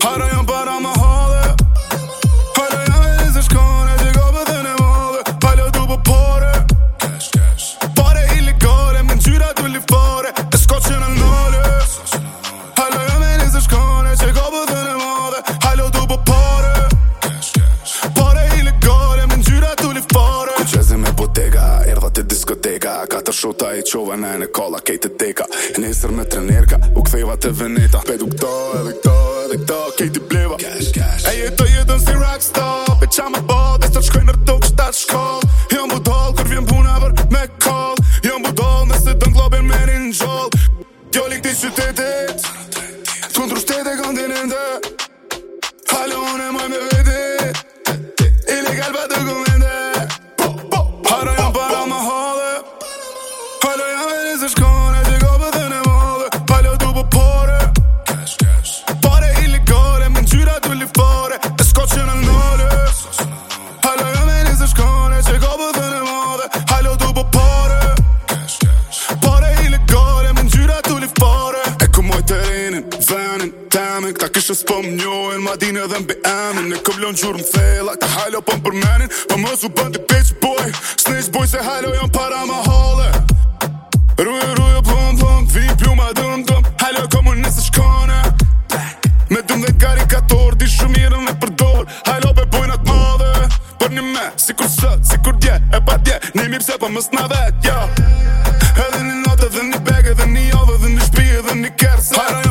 Para jam para ma hale Para jam e nëse shkone Që ka për dhe në mave Palo du për po pare cash, cash. Pare illegale Me në gjyra du li fare E s'ko që në nëllë Halo jam e nëse shkone Që ka për dhe në mave Halo du për po pare cash, cash. Pare illegale Me në gjyra du li fare Ku qezi me botega Erdha të diskoteka Katër shota e qova në e në kolla Kejtë teka Nesër me trenerka U këthejva të veneta Pedu këto edhe këto edhe kejt i bleva E jetë të jetën si rockstar Pe qa më bod, dhe stër shkoj në tokë që ta të shkoll Jo më kër vjen puna vër me koll Jo më dollë, nëse dën globin me një një një një një kështë po së pëm njojnë Ma dinë edhe mbi emin Në këmlon gjurë më thela Këtë hajlo pëm përmenin Pa po më zu bëndi, bitch boy Snitch boy se hajlo jam para ma hale Ruje ruje pëm pëm Vi pju ma dëm dëm Hajlo komu nëse shkone Me dëm dhe karikator Di shumirën mirën e përdor Hajlo pe bojnë atë madhe Për një me Si kur së, si kur dje E pa dje Një mi pse pa po më sna vet yeah. Jo. Edhe një notë dhe një bege Dhe një ove dhe një shpije dhe një kerse Hajlo